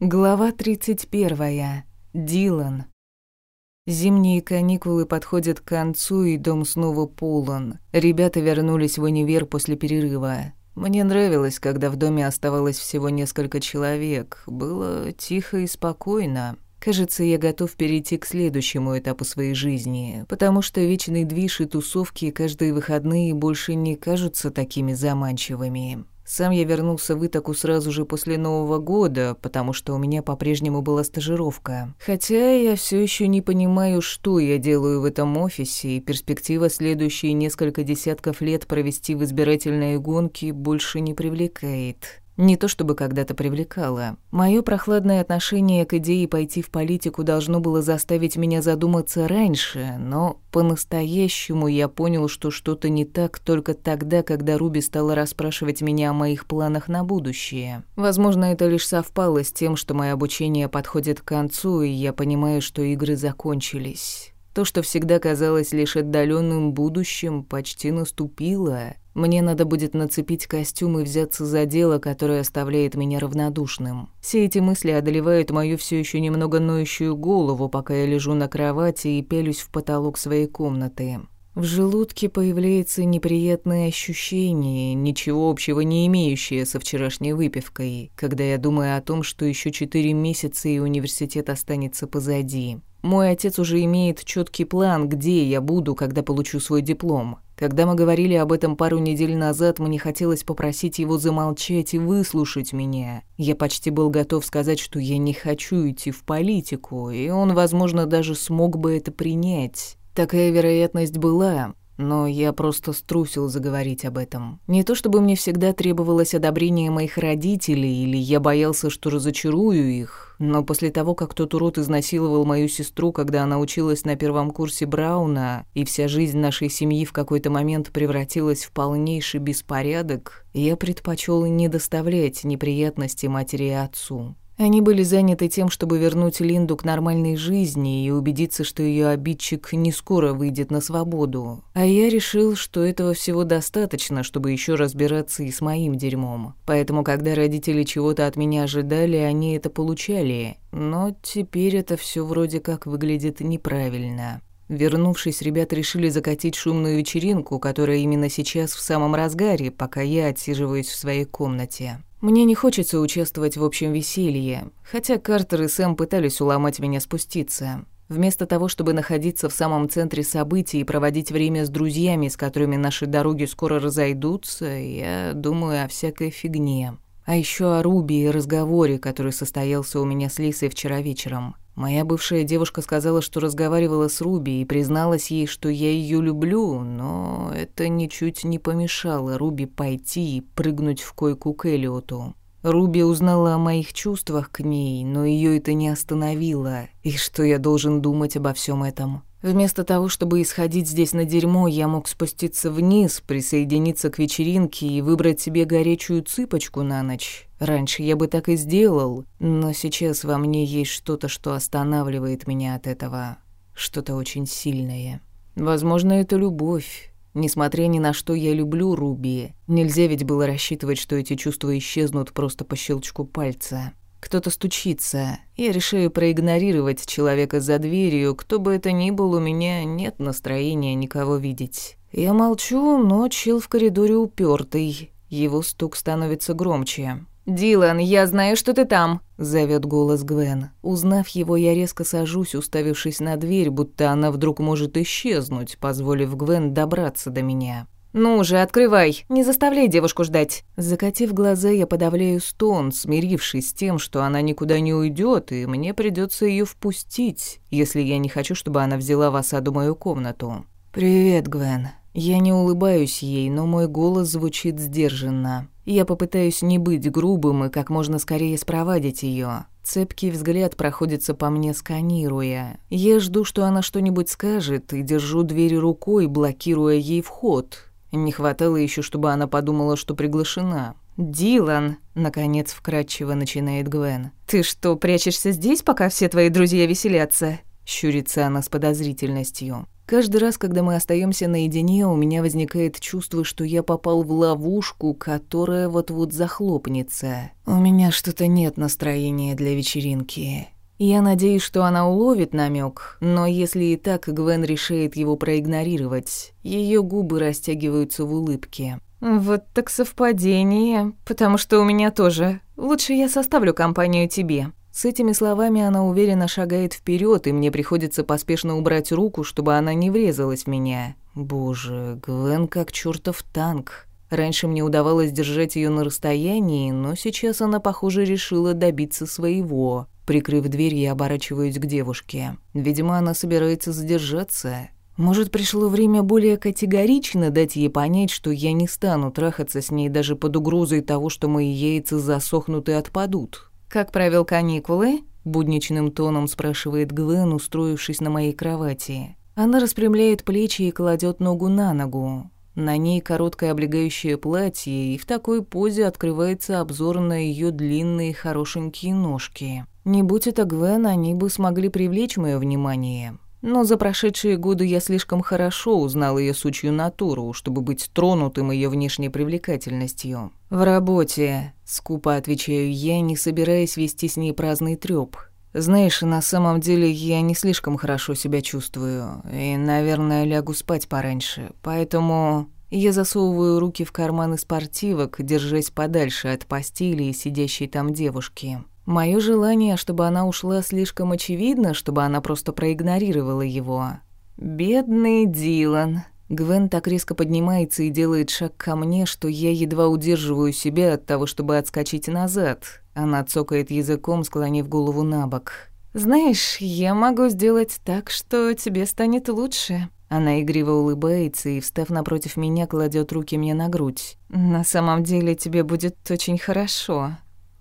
Глава 31. Дилан. Зимние каникулы подходят к концу, и дом снова полон. Ребята вернулись в универ после перерыва. Мне нравилось, когда в доме оставалось всего несколько человек. Было тихо и спокойно. Кажется, я готов перейти к следующему этапу своей жизни, потому что вечный движ и тусовки каждые выходные больше не кажутся такими заманчивыми. Сам я вернулся в Итаку сразу же после Нового года, потому что у меня по-прежнему была стажировка. Хотя я все еще не понимаю, что я делаю в этом офисе, и перспектива следующие несколько десятков лет провести в избирательной гонке больше не привлекает. Не то чтобы когда-то привлекало. Моё прохладное отношение к идее пойти в политику должно было заставить меня задуматься раньше, но по-настоящему я понял, что что-то не так только тогда, когда Руби стала расспрашивать меня о моих планах на будущее. Возможно, это лишь совпало с тем, что мое обучение подходит к концу, и я понимаю, что игры закончились. То, что всегда казалось лишь отдаленным будущим, почти наступило. Мне надо будет нацепить костюм и взяться за дело, которое оставляет меня равнодушным. Все эти мысли одолевают мою все еще немного ноющую голову, пока я лежу на кровати и пялюсь в потолок своей комнаты. В желудке появляется неприятное ощущение, ничего общего не имеющее со вчерашней выпивкой, когда я думаю о том, что еще четыре месяца и университет останется позади. Мой отец уже имеет четкий план, где я буду, когда получу свой диплом. Когда мы говорили об этом пару недель назад, мне хотелось попросить его замолчать и выслушать меня. Я почти был готов сказать, что я не хочу идти в политику, и он, возможно, даже смог бы это принять. Такая вероятность была, но я просто струсил заговорить об этом. Не то чтобы мне всегда требовалось одобрение моих родителей, или я боялся, что разочарую их, но после того, как тот урод изнасиловал мою сестру, когда она училась на первом курсе Брауна, и вся жизнь нашей семьи в какой-то момент превратилась в полнейший беспорядок, я предпочел не доставлять неприятности матери и отцу. Они были заняты тем, чтобы вернуть Линду к нормальной жизни и убедиться, что ее обидчик не скоро выйдет на свободу. А я решил, что этого всего достаточно, чтобы еще разбираться и с моим дерьмом. Поэтому, когда родители чего-то от меня ожидали, они это получали. Но теперь это все вроде как выглядит неправильно. Вернувшись, ребята решили закатить шумную вечеринку, которая именно сейчас в самом разгаре, пока я отсиживаюсь в своей комнате. Мне не хочется участвовать в общем веселье, хотя Картер и Сэм пытались уломать меня спуститься. Вместо того, чтобы находиться в самом центре событий и проводить время с друзьями, с которыми наши дороги скоро разойдутся, я думаю о всякой фигне. А еще о Руби и разговоре, который состоялся у меня с Лисой вчера вечером. Моя бывшая девушка сказала, что разговаривала с Руби и призналась ей, что я ее люблю, но это ничуть не помешало Руби пойти и прыгнуть в койку к Элиоту. Руби узнала о моих чувствах к ней, но ее это не остановило. И что я должен думать обо всем этом? Вместо того, чтобы исходить здесь на дерьмо, я мог спуститься вниз, присоединиться к вечеринке и выбрать себе горячую цыпочку на ночь. Раньше я бы так и сделал, но сейчас во мне есть что-то, что останавливает меня от этого. Что-то очень сильное. Возможно, это любовь. Несмотря ни на что, я люблю Руби. Нельзя ведь было рассчитывать, что эти чувства исчезнут просто по щелчку пальца. Кто-то стучится. Я решаю проигнорировать человека за дверью. Кто бы это ни был, у меня нет настроения никого видеть. Я молчу, но чел в коридоре упертый. Его стук становится громче. «Дилан, я знаю, что ты там!» — зовет голос Гвен. Узнав его, я резко сажусь, уставившись на дверь, будто она вдруг может исчезнуть, позволив Гвен добраться до меня. «Ну же, открывай! Не заставляй девушку ждать!» Закатив глаза, я подавляю стон, смирившись с тем, что она никуда не уйдет, и мне придется ее впустить, если я не хочу, чтобы она взяла в осаду мою комнату. «Привет, Гвен». Я не улыбаюсь ей, но мой голос звучит сдержанно. Я попытаюсь не быть грубым и как можно скорее спровадить ее. Цепкий взгляд проходится по мне, сканируя. Я жду, что она что-нибудь скажет, и держу дверь рукой, блокируя ей вход. Не хватало еще, чтобы она подумала, что приглашена. «Дилан», — наконец вкратчиво начинает Гвен. «Ты что, прячешься здесь, пока все твои друзья веселятся?» Щурится она с подозрительностью. Каждый раз, когда мы остаемся наедине, у меня возникает чувство, что я попал в ловушку, которая вот-вот захлопнется. У меня что-то нет настроения для вечеринки. Я надеюсь, что она уловит намек, но если и так, Гвен решает его проигнорировать. Ее губы растягиваются в улыбке. «Вот так совпадение, потому что у меня тоже. Лучше я составлю компанию тебе». С этими словами она уверенно шагает вперед, и мне приходится поспешно убрать руку, чтобы она не врезалась в меня. Боже, Гвен как чертов танк. Раньше мне удавалось держать ее на расстоянии, но сейчас она, похоже, решила добиться своего. Прикрыв дверь, я оборачиваюсь к девушке. Видимо, она собирается задержаться. Может, пришло время более категорично дать ей понять, что я не стану трахаться с ней даже под угрозой того, что мои яйца засохнут и отпадут. «Как провел каникулы?» — будничным тоном спрашивает Гвен, устроившись на моей кровати. Она распрямляет плечи и кладет ногу на ногу. На ней короткое облегающее платье, и в такой позе открывается обзор на ее длинные хорошенькие ножки. Не будь это Гвен, они бы смогли привлечь мое внимание. Но за прошедшие годы я слишком хорошо узнал ее сучью натуру, чтобы быть тронутым ее внешней привлекательностью. «В работе», — скупо отвечаю я, не собираясь вести с ней праздный трёп. «Знаешь, на самом деле я не слишком хорошо себя чувствую, и, наверное, лягу спать пораньше, поэтому...» Я засовываю руки в карманы спортивок, держась подальше от постели и сидящей там девушки. Моё желание, чтобы она ушла, слишком очевидно, чтобы она просто проигнорировала его. «Бедный Дилан». Гвен так резко поднимается и делает шаг ко мне, что я едва удерживаю себя от того, чтобы отскочить назад. Она цокает языком, склонив голову на бок. «Знаешь, я могу сделать так, что тебе станет лучше». Она игриво улыбается и, встав напротив меня, кладет руки мне на грудь. «На самом деле тебе будет очень хорошо».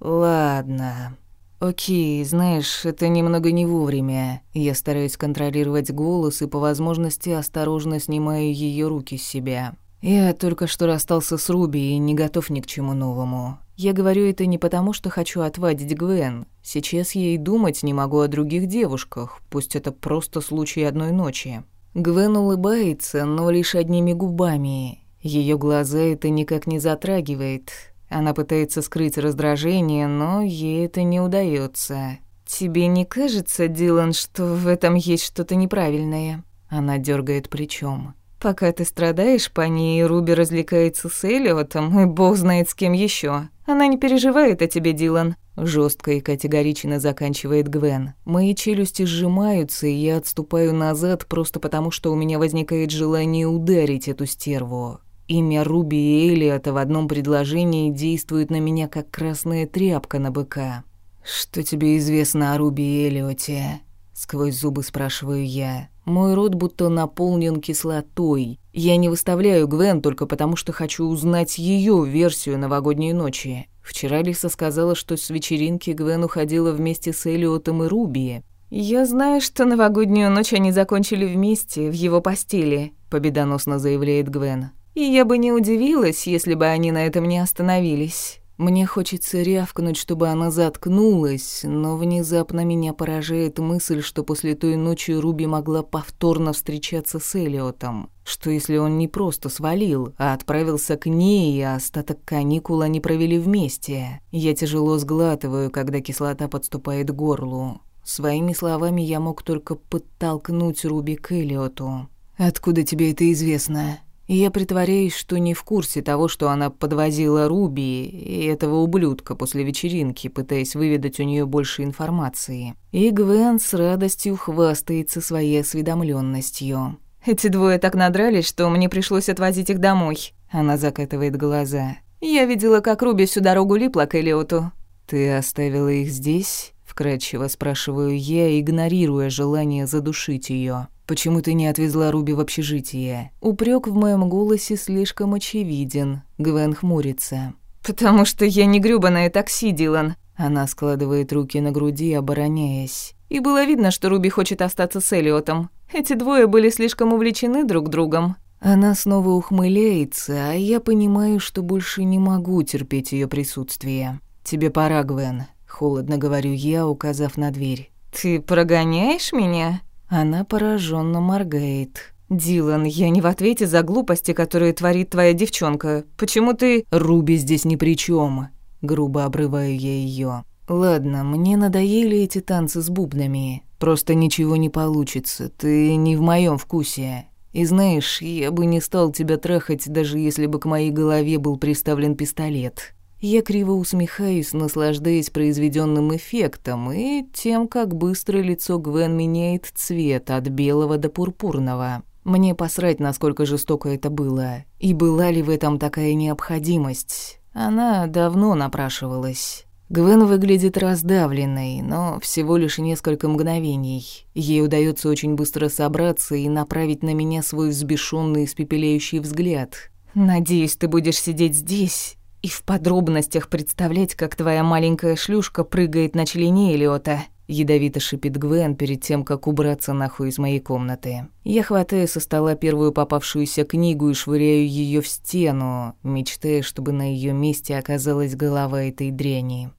«Ладно. Окей, знаешь, это немного не вовремя. Я стараюсь контролировать голос и по возможности осторожно снимаю ее руки с себя. Я только что расстался с Руби и не готов ни к чему новому. Я говорю это не потому, что хочу отвадить Гвен. Сейчас я и думать не могу о других девушках, пусть это просто случай одной ночи. Гвен улыбается, но лишь одними губами. Ее глаза это никак не затрагивает. Она пытается скрыть раздражение, но ей это не удается. «Тебе не кажется, Дилан, что в этом есть что-то неправильное?» Она дергает плечом. «Пока ты страдаешь по ней, Руби развлекается с Элиотом, и бог знает с кем еще. Она не переживает о тебе, Дилан». Жестко и категорично заканчивает Гвен. Мои челюсти сжимаются, и я отступаю назад просто потому, что у меня возникает желание ударить эту стерву. Имя Руби и Элиота в одном предложении действует на меня, как красная тряпка на быка. «Что тебе известно о Руби и Элиоте?» Сквозь зубы спрашиваю я. Мой рот будто наполнен кислотой. Я не выставляю Гвен только потому, что хочу узнать ее версию новогодней ночи. Вчера Лиса сказала, что с вечеринки Гвен уходила вместе с Элиотом и Руби. «Я знаю, что новогоднюю ночь они закончили вместе, в его постели», — победоносно заявляет Гвен. И я бы не удивилась, если бы они на этом не остановились. Мне хочется рявкнуть, чтобы она заткнулась, но внезапно меня поражает мысль, что после той ночи Руби могла повторно встречаться с Элиотом. Что если он не просто свалил, а отправился к ней, и остаток каникул они провели вместе? Я тяжело сглатываю, когда кислота подступает к горлу. Своими словами я мог только подтолкнуть Руби к Элиоту. «Откуда тебе это известно?» Я притворяюсь, что не в курсе того, что она подвозила Руби и этого ублюдка после вечеринки, пытаясь выведать у нее больше информации. И Гвен с радостью хвастается своей осведомленностью. «Эти двое так надрались, что мне пришлось отвозить их домой». Она закатывает глаза. «Я видела, как Руби всю дорогу липла к Элиоту». «Ты оставила их здесь?» Вкрадчиво спрашиваю я, игнорируя желание задушить ее. Почему ты не отвезла Руби в общежитие? Упрек в моем голосе слишком очевиден. Гвен хмурится. Потому что я не грёбаное такси, Дилан. Она складывает руки на груди, обороняясь. И было видно, что Руби хочет остаться с Элиотом. Эти двое были слишком увлечены друг другом. Она снова ухмыляется, а я понимаю, что больше не могу терпеть ее присутствие. «Тебе пора, Гвен», — холодно говорю я, указав на дверь. «Ты прогоняешь меня?» Она пораженно моргает. «Дилан, я не в ответе за глупости, которые творит твоя девчонка. Почему ты...» «Руби здесь ни при чем. грубо обрываю я ее. «Ладно, мне надоели эти танцы с бубнами. Просто ничего не получится, ты не в моем вкусе. И знаешь, я бы не стал тебя трахать, даже если бы к моей голове был приставлен пистолет». Я криво усмехаюсь, наслаждаясь произведенным эффектом и тем, как быстро лицо Гвен меняет цвет от белого до пурпурного. Мне посрать, насколько жестоко это было. И была ли в этом такая необходимость? Она давно напрашивалась. Гвен выглядит раздавленной, но всего лишь несколько мгновений. Ей удается очень быстро собраться и направить на меня свой взбешенный испепеляющий взгляд. «Надеюсь, ты будешь сидеть здесь и в подробностях представлять, как твоя маленькая шлюшка прыгает на члене Элиота», Ядовито шипит Гвен перед тем, как убраться нахуй из моей комнаты. Я хватаю со стола первую попавшуюся книгу и швыряю ее в стену, мечтая, чтобы на ее месте оказалась голова этой дряни.